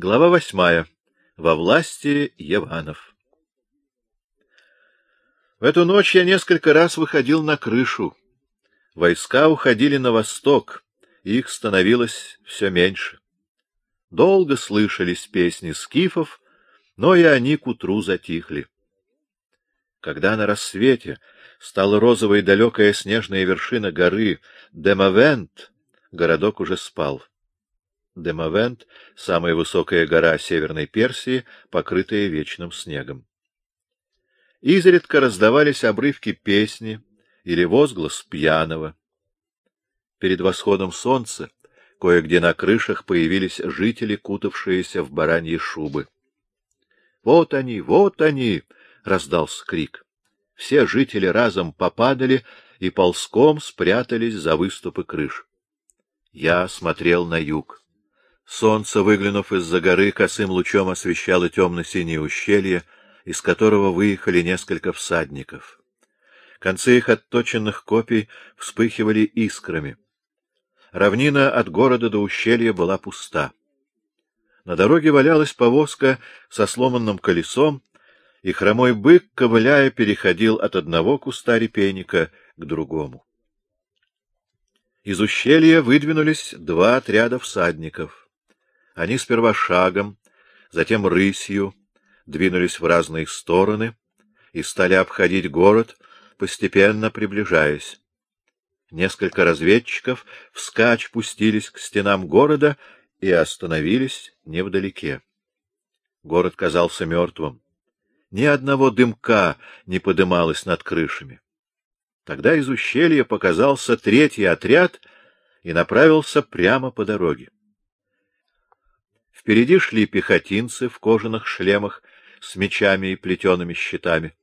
Глава восьмая. Во власти Еванов. В эту ночь я несколько раз выходил на крышу. Войска уходили на восток, их становилось все меньше. Долго слышались песни скифов, но и они к утру затихли. Когда на рассвете стала розовой далекая снежная вершина горы Демавент, городок уже спал. Демавент — самая высокая гора Северной Персии, покрытая вечным снегом. Изредка раздавались обрывки песни или возглас пьяного. Перед восходом солнца кое-где на крышах появились жители, кутавшиеся в бараньи шубы. — Вот они, вот они! — раздался крик. Все жители разом попадали и ползком спрятались за выступы крыш. Я смотрел на юг. Солнце, выглянув из-за горы, косым лучом освещало темно-синее ущелье, из которого выехали несколько всадников. Концы их отточенных копий вспыхивали искрами. Равнина от города до ущелья была пуста. На дороге валялась повозка со сломанным колесом, и хромой бык, ковыляя, переходил от одного куста репейника к другому. Из ущелья выдвинулись два отряда всадников. Они сперва шагом, затем рысью двинулись в разные стороны и стали обходить город, постепенно приближаясь. Несколько разведчиков вскачь пустились к стенам города и остановились невдалеке. Город казался мертвым. Ни одного дымка не подымалось над крышами. Тогда из ущелья показался третий отряд и направился прямо по дороге. Впереди шли пехотинцы в кожаных шлемах с мечами и плетеными щитами.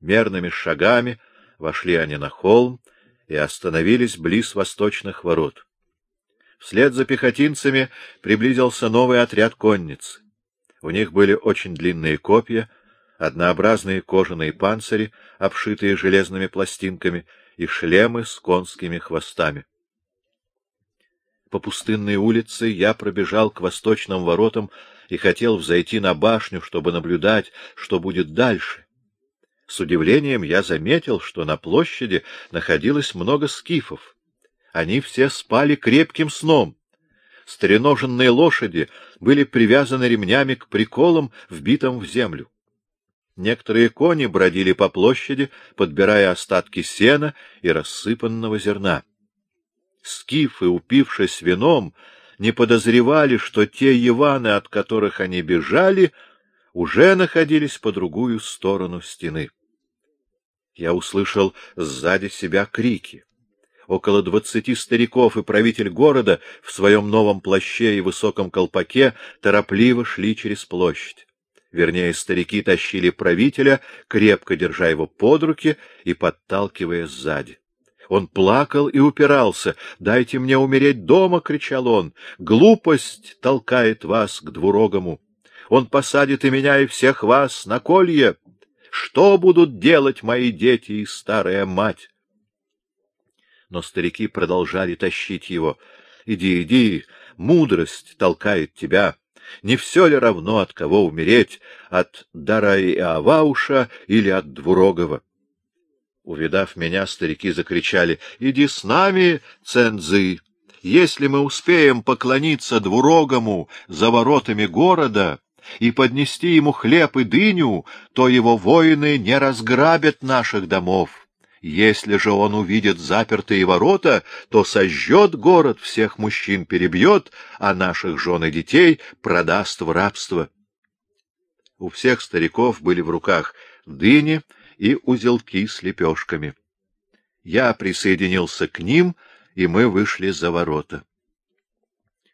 Мерными шагами вошли они на холм и остановились близ восточных ворот. Вслед за пехотинцами приблизился новый отряд конниц. У них были очень длинные копья, однообразные кожаные панцири, обшитые железными пластинками, и шлемы с конскими хвостами. По пустынной улице я пробежал к восточным воротам и хотел взойти на башню, чтобы наблюдать, что будет дальше. С удивлением я заметил, что на площади находилось много скифов. Они все спали крепким сном. Стреноженные лошади были привязаны ремнями к приколам, вбитым в землю. Некоторые кони бродили по площади, подбирая остатки сена и рассыпанного зерна скифы, упившись вином, не подозревали, что те Иваны, от которых они бежали, уже находились по другую сторону стены. Я услышал сзади себя крики. Около двадцати стариков и правитель города в своем новом плаще и высоком колпаке торопливо шли через площадь. Вернее, старики тащили правителя, крепко держа его под руки и подталкивая сзади. Он плакал и упирался. «Дайте мне умереть дома!» — кричал он. «Глупость толкает вас к двурогому. Он посадит и меня, и всех вас на колье. Что будут делать мои дети и старая мать?» Но старики продолжали тащить его. «Иди, иди, мудрость толкает тебя. Не все ли равно, от кого умереть, от Дараи-Авауша или от Двурогова?» Увидав меня, старики закричали, — Иди с нами, цензы! Если мы успеем поклониться двурогому за воротами города и поднести ему хлеб и дыню, то его воины не разграбят наших домов. Если же он увидит запертые ворота, то сожжет город, всех мужчин перебьет, а наших жен и детей продаст в рабство. У всех стариков были в руках дыни, и узелки с лепешками. Я присоединился к ним, и мы вышли за ворота.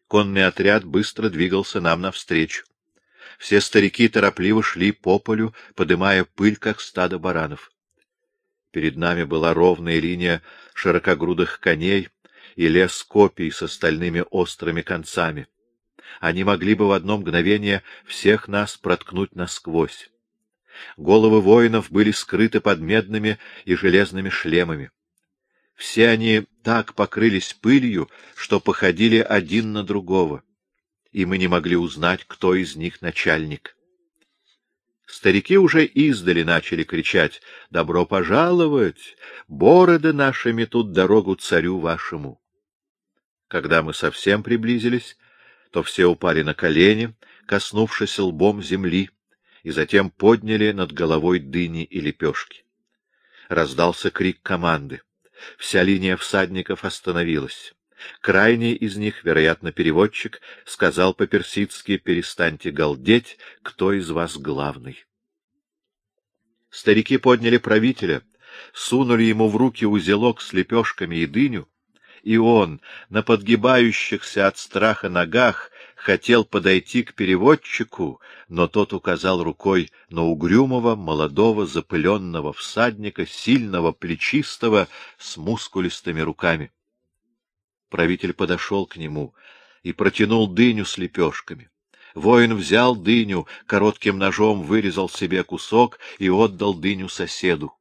Конный отряд быстро двигался нам навстречу. Все старики торопливо шли по полю, подымая пыль, как стадо баранов. Перед нами была ровная линия широкогрудых коней и лес копий с остальными острыми концами. Они могли бы в одно мгновение всех нас проткнуть насквозь. Головы воинов были скрыты под медными и железными шлемами. Все они так покрылись пылью, что походили один на другого. и мы не могли узнать, кто из них начальник. Старики уже издали начали кричать «Добро пожаловать! Бороды нашими тут дорогу царю вашему!» Когда мы совсем приблизились, то все упали на колени, коснувшись лбом земли, и затем подняли над головой дыни и лепешки. Раздался крик команды. Вся линия всадников остановилась. Крайний из них, вероятно, переводчик, сказал по-персидски «Перестаньте галдеть, кто из вас главный?» Старики подняли правителя, сунули ему в руки узелок с лепешками и дыню, и он, на подгибающихся от страха ногах, хотел подойти к переводчику, но тот указал рукой на угрюмого, молодого, запыленного всадника, сильного, плечистого, с мускулистыми руками. Правитель подошел к нему и протянул дыню с лепешками. Воин взял дыню, коротким ножом вырезал себе кусок и отдал дыню соседу.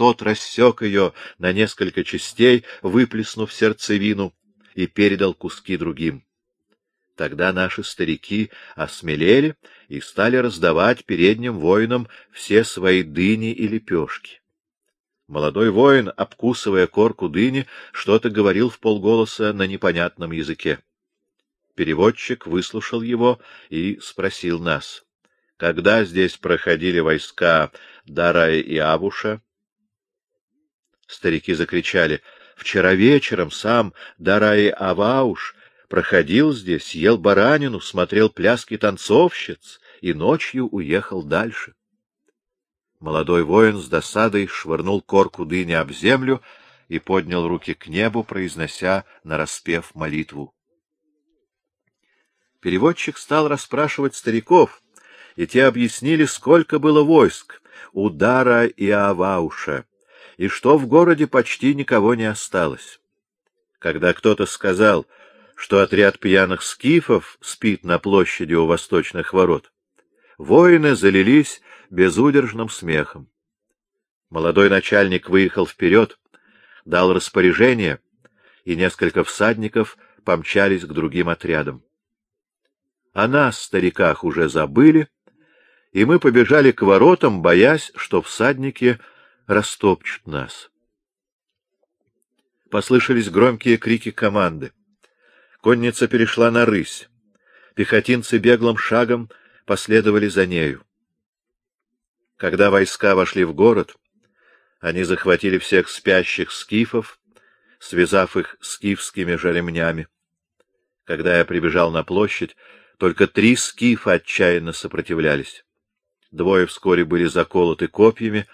Тот рассек ее на несколько частей, выплеснув сердцевину, и передал куски другим. Тогда наши старики осмелели и стали раздавать передним воинам все свои дыни и лепешки. Молодой воин, обкусывая корку дыни, что-то говорил в полголоса на непонятном языке. Переводчик выслушал его и спросил нас, когда здесь проходили войска Дарая и Абуша. Старики закричали, вчера вечером сам Дарай Авауш проходил здесь, ел баранину, смотрел пляски танцовщиц и ночью уехал дальше. Молодой воин с досадой швырнул корку дыни об землю и поднял руки к небу, произнося нараспев молитву. Переводчик стал расспрашивать стариков, и те объяснили, сколько было войск у Дара и Авауша, и что в городе почти никого не осталось. Когда кто-то сказал, что отряд пьяных скифов спит на площади у восточных ворот, воины залились безудержным смехом. Молодой начальник выехал вперед, дал распоряжение, и несколько всадников помчались к другим отрядам. О нас, стариках, уже забыли, и мы побежали к воротам, боясь, что всадники растопчут нас. Послышались громкие крики команды. Конница перешла на рысь. Пехотинцы беглым шагом последовали за нею. Когда войска вошли в город, они захватили всех спящих скифов, связав их скифскими же ремнями. Когда я прибежал на площадь, только три скифа отчаянно сопротивлялись. Двое вскоре были заколоты копьями,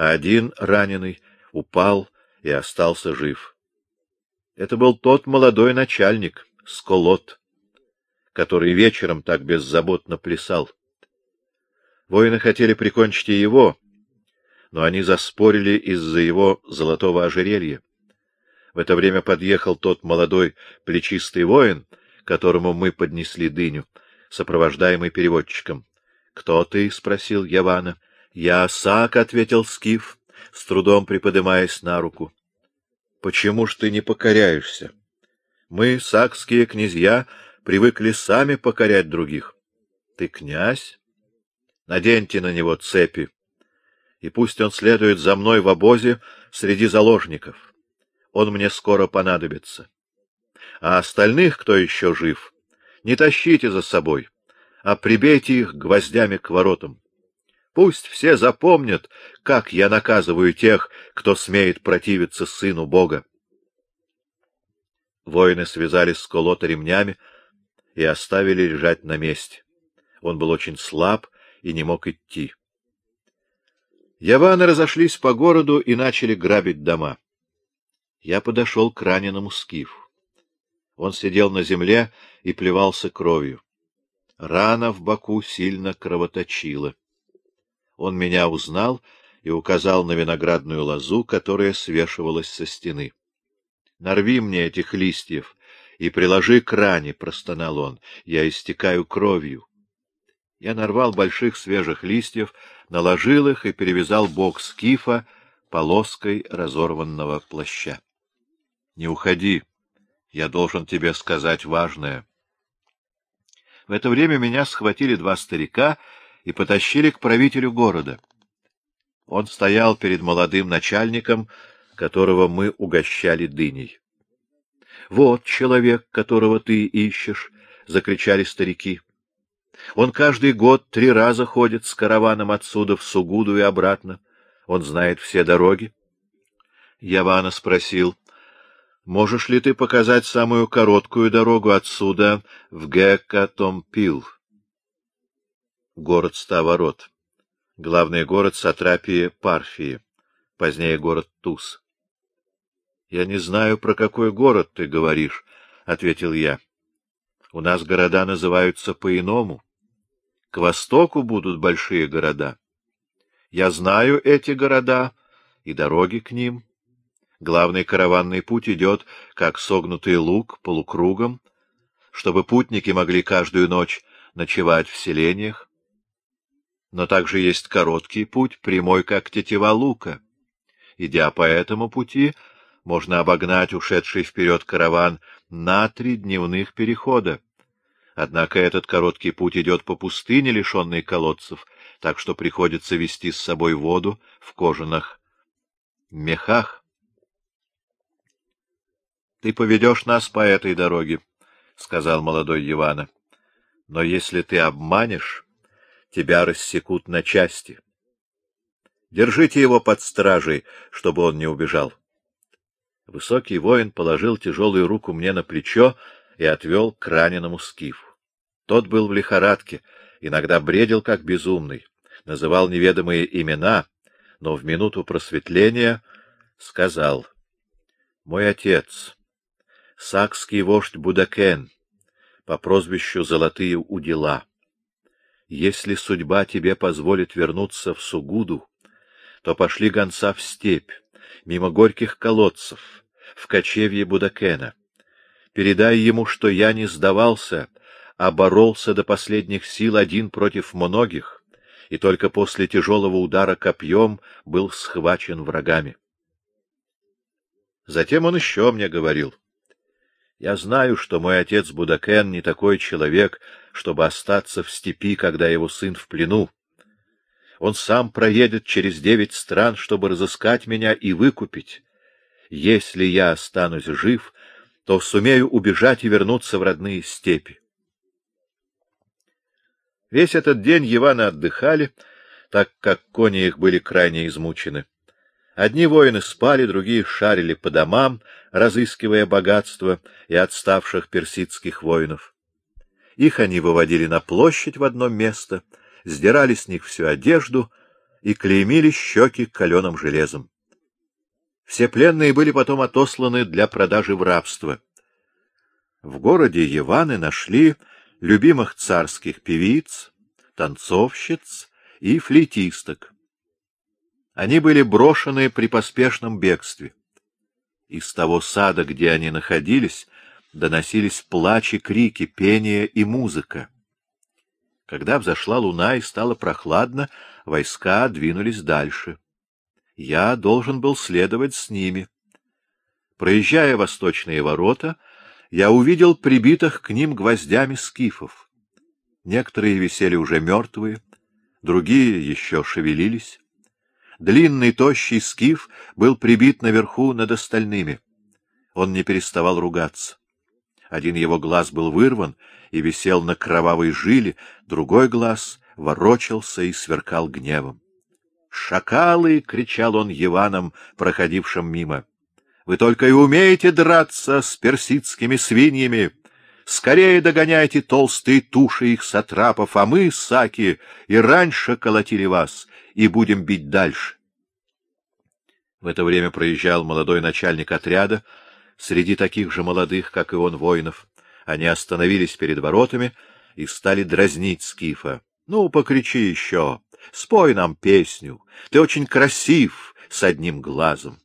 а один, раненый, упал и остался жив. Это был тот молодой начальник, Сколот, который вечером так беззаботно плясал. Воины хотели прикончить и его, но они заспорили из-за его золотого ожерелья. В это время подъехал тот молодой плечистый воин, которому мы поднесли дыню, сопровождаемый переводчиком. — Кто ты? — спросил Явана. — Я Сак, — ответил Скиф, с трудом приподымаясь на руку. — Почему ж ты не покоряешься? Мы, сакские князья, привыкли сами покорять других. Ты князь? Наденьте на него цепи, и пусть он следует за мной в обозе среди заложников. Он мне скоро понадобится. А остальных, кто еще жив, не тащите за собой, а прибейте их гвоздями к воротам. Пусть все запомнят, как я наказываю тех, кто смеет противиться сыну Бога. Воины связались с колота ремнями и оставили лежать на месте. Он был очень слаб и не мог идти. Яваны разошлись по городу и начали грабить дома. Я подошел к раненому скифу. Он сидел на земле и плевался кровью. Рана в боку сильно кровоточила. Он меня узнал и указал на виноградную лозу, которая свешивалась со стены. — Нарви мне этих листьев и приложи к ране, — простонал он, — я истекаю кровью. Я нарвал больших свежих листьев, наложил их и перевязал бок скифа полоской разорванного плаща. — Не уходи, я должен тебе сказать важное. В это время меня схватили два старика и потащили к правителю города. Он стоял перед молодым начальником, которого мы угощали дыней. — Вот человек, которого ты ищешь, — закричали старики. Он каждый год три раза ходит с караваном отсюда в Сугуду и обратно. Он знает все дороги. Явана спросил, — Можешь ли ты показать самую короткую дорогу отсюда в Гекатомпил? Город ста ворот. Главный город Сатрапии Парфии, позднее город Туз. — Я не знаю, про какой город ты говоришь, — ответил я. — У нас города называются по-иному. К востоку будут большие города. Я знаю эти города и дороги к ним. Главный караванный путь идет, как согнутый лук, полукругом, чтобы путники могли каждую ночь ночевать в селениях. Но также есть короткий путь, прямой, как тетива лука. Идя по этому пути, можно обогнать ушедший вперед караван на три дневных перехода. Однако этот короткий путь идет по пустыне, лишенной колодцев, так что приходится вести с собой воду в кожаных мехах. — Ты поведешь нас по этой дороге, — сказал молодой Ивана. — Но если ты обманешь, тебя рассекут на части. Держите его под стражей, чтобы он не убежал. Высокий воин положил тяжелую руку мне на плечо и отвел к раненому скифу. Тот был в лихорадке, иногда бредил как безумный, называл неведомые имена, но в минуту просветления сказал «Мой отец, сакский вождь Будакен, по прозвищу Золотые удила, если судьба тебе позволит вернуться в Сугуду, то пошли гонца в степь, мимо горьких колодцев, в кочевье Будакена. Передай ему, что я не сдавался, а боролся до последних сил один против многих, и только после тяжелого удара копьем был схвачен врагами. Затем он еще мне говорил. Я знаю, что мой отец Будакен не такой человек, чтобы остаться в степи, когда его сын в плену. Он сам проедет через девять стран, чтобы разыскать меня и выкупить. Если я останусь жив, то сумею убежать и вернуться в родные степи. Весь этот день Иваны отдыхали, так как кони их были крайне измучены. Одни воины спали, другие шарили по домам, разыскивая богатство и отставших персидских воинов. Их они выводили на площадь в одно место — сдирали с них всю одежду и клеймили щеки каленым железом. Все пленные были потом отосланы для продажи в рабство. В городе Еваны нашли любимых царских певиц, танцовщиц и флейтисток. Они были брошены при поспешном бегстве. Из того сада, где они находились, доносились плач и крики, пение и музыка. Когда взошла луна и стало прохладно, войска двинулись дальше. Я должен был следовать с ними. Проезжая восточные ворота, я увидел прибитых к ним гвоздями скифов. Некоторые висели уже мертвые, другие еще шевелились. Длинный, тощий скиф был прибит наверху над остальными. Он не переставал ругаться. Один его глаз был вырван и висел на кровавой жиле, другой глаз ворочался и сверкал гневом. «Шакалы!» — кричал он Еванам, проходившим мимо. «Вы только и умеете драться с персидскими свиньями! Скорее догоняйте толстые туши их сатрапов, а мы, саки, и раньше колотили вас, и будем бить дальше!» В это время проезжал молодой начальник отряда, среди таких же молодых, как и он, воинов. Они остановились перед воротами и стали дразнить Скифа. — Ну, покричи еще, спой нам песню, ты очень красив с одним глазом.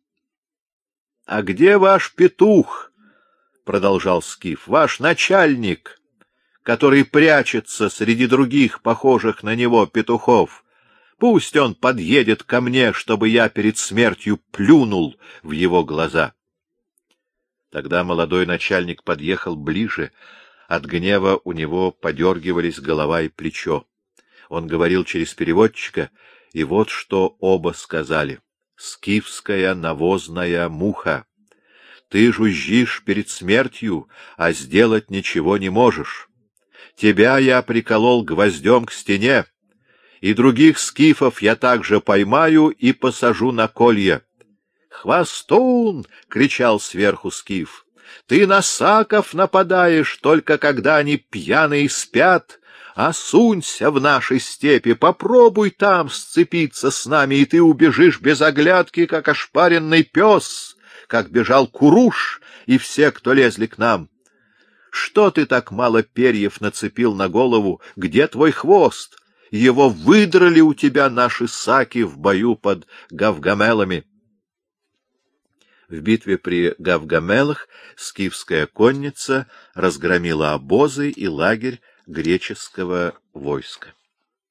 — А где ваш петух? — продолжал Скиф. — Ваш начальник, который прячется среди других, похожих на него, петухов. Пусть он подъедет ко мне, чтобы я перед смертью плюнул в его глаза. Тогда молодой начальник подъехал ближе, От гнева у него подергивались голова и плечо. Он говорил через переводчика, и вот что оба сказали. «Скифская навозная муха! Ты жужжишь перед смертью, а сделать ничего не можешь. Тебя я приколол гвоздем к стене, и других скифов я также поймаю и посажу на колье. «Хвостун!» — кричал сверху скиф. «Ты на саков нападаешь, только когда они пьяные спят. Осунься в нашей степи, попробуй там сцепиться с нами, и ты убежишь без оглядки, как ошпаренный пес, как бежал Куруш и все, кто лезли к нам. Что ты так мало перьев нацепил на голову? Где твой хвост? Его выдрали у тебя наши саки в бою под Гавгамелами». В битве при Гавгамелах скифская конница разгромила обозы и лагерь греческого войска.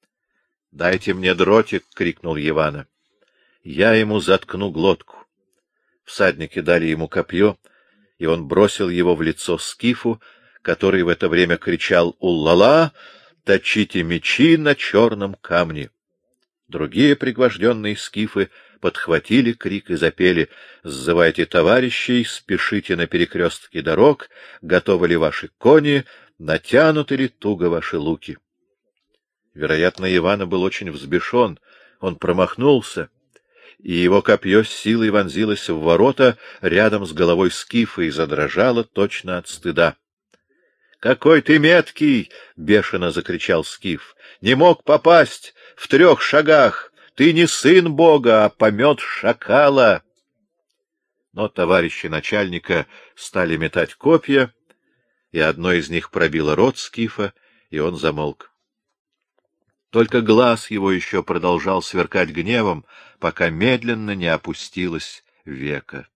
— Дайте мне дротик! — крикнул Ивана. — Я ему заткну глотку. Всадники дали ему копье, и он бросил его в лицо скифу, который в это время кричал «Уллала! Точите мечи на черном камне!» Другие пригвожденные скифы подхватили крик и запели «Сзывайте товарищей, спешите на перекрестке дорог, готовы ли ваши кони, натянуты ли туго ваши луки?» Вероятно, Ивана был очень взбешен, он промахнулся, и его копье с силой вонзилось в ворота рядом с головой скифа и задрожало точно от стыда. — Какой ты меткий! — бешено закричал скиф. — Не мог попасть в трех шагах! Ты не сын Бога, а помет шакала. Но товарищи начальника стали метать копья, и одно из них пробило рот Скифа, и он замолк. Только глаз его еще продолжал сверкать гневом, пока медленно не опустилось века.